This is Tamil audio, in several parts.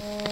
Oh.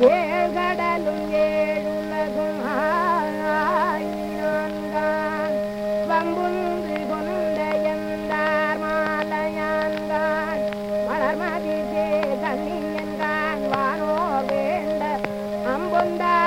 தீர்த்திட்டான்கான் ஏழுலகும் ஆயினான்கான் வம்புன்று கொண்ட எந்தார் மாலையான்கான் வளர்மதிதே கண்ணியன்கான் வானோ வேண்ட அம்பொந்தார்